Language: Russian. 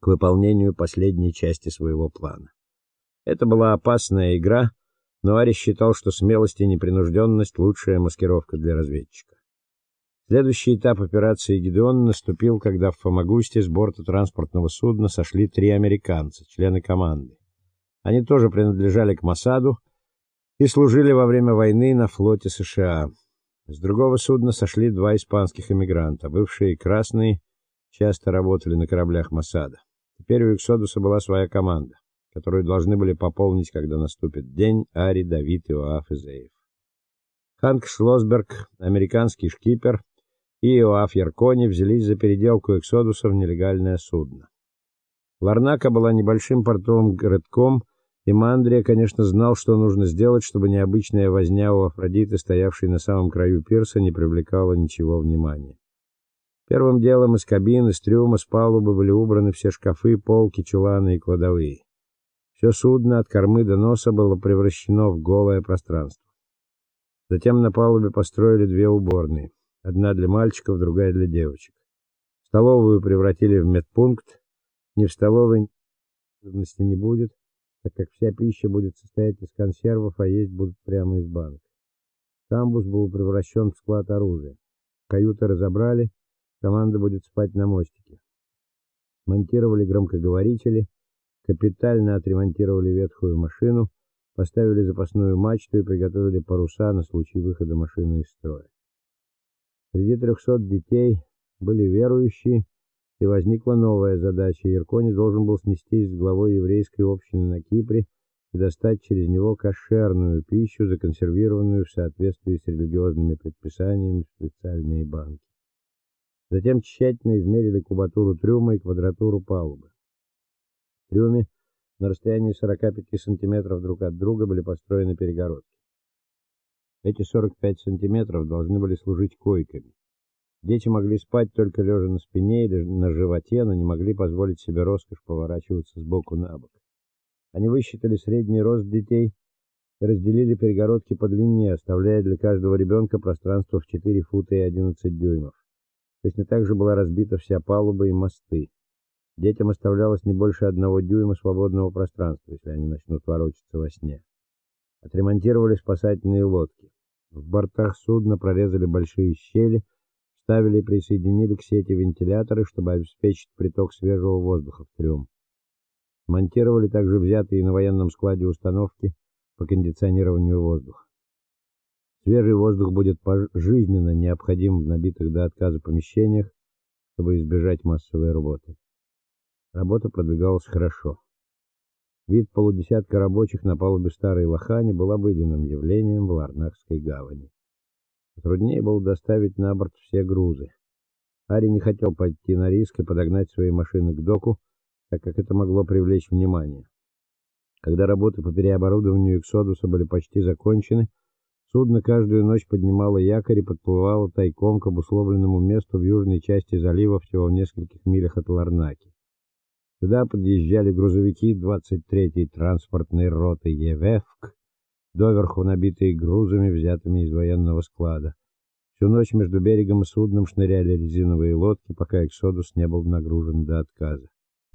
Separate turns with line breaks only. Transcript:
к выполнению последней части своего плана. Это была опасная игра, но Ари считал, что смелость и непринужденность лучшая маскировка для разведчика. Следующий этап операции Гедеон наступил, когда в Фомагусте с борта транспортного судна сошли три американца, члены команды. Они тоже принадлежали к Масаду и служили во время войны на флоте США. С другого судна сошли два испанских эмигранта, бывшие красные, часто работали на кораблях Масада. Теперь у Эксодуса была своя команда, которую должны были пополнить, когда наступит день, Ари, Давид, Иоаф и Зеев. Ханк Шлосберг, американский шкипер, и Иоаф Яркони взялись за переделку Эксодуса в нелегальное судно. Ларнака была небольшим портовым городком, и Мандрия, конечно, знал, что нужно сделать, чтобы необычная возня у Афродиты, стоявшей на самом краю пирса, не привлекала ничего внимания. Первым делом из кабин, из трюма, с палубы были убраны все шкафы, полки, чуланы и кладовые. Все судно от кормы до носа было превращено в голое пространство. Затем на палубе построили две уборные. Одна для мальчиков, другая для девочек. Столовую превратили в медпункт. Не в столовой надобности не будет, так как вся пища будет состоять из консервов, а есть будут прямо из банок. Камбус был превращен в склад оружия. Каюты разобрали, команда будет спать на мостике. Монтировали громкоговорители, капитально отремонтировали ветхую машину, поставили запасную мачту и приготовили паруса на случай выхода машины из строя. Среди трехсот детей были верующие, и возникла новая задача. Иркони должен был снестись с главой еврейской общины на Кипре и достать через него кошерную пищу, законсервированную в соответствии с религиозными предписаниями в специальные банки. Затем тщательно измерили кубатуру трюма и квадратуру палубы. В трюме на расстоянии 45 сантиметров друг от друга были построены перегородки. Эти 45 сантиметров должны были служить койками. Дети могли спать только лежа на спине или на животе, но не могли позволить себе роскошь поворачиваться с боку на бок. Они высчитали средний рост детей и разделили перегородки по длине, оставляя для каждого ребенка пространство в 4 фута и 11 дюймов. Точно так же была разбита вся палуба и мосты. Детям оставлялось не больше одного дюйма свободного пространства, если они начнут ворочаться во сне. Отремонтировали спасательные лодки. В бортах судна прорезали большие щели, вставили и присоединили к сети вентиляторы, чтобы обеспечить приток свежего воздуха в трюм. Монтировали также взятые на военном складе установки по кондиционированию воздуха. Свежий воздух будет жизненно необходим в набитых до отказа помещениях, чтобы избежать массовой работы. Работа продвигалась хорошо. Вид полудесятка рабочих на палубе старой лохани был обыденным явлением в Ларнакской гавани. Труднее было доставить на борт все грузы. Ари не хотел пойти на риск и подогнать свои машины к доку, так как это могло привлечь внимание. Когда работы по переоборудованию Эксодуса были почти закончены, судно каждую ночь поднимало якорь и подплывало тайком к обусловленному месту в южной части залива всего в нескольких милях от Ларнаки. Сюда подъезжали грузовики 23-й транспортной роты ЕВЭФК, доверху набитые грузами, взятыми из военного склада. Всю ночь между берегом и судном шныряли резиновые лодки, пока Эксодус не был нагружен до отказа.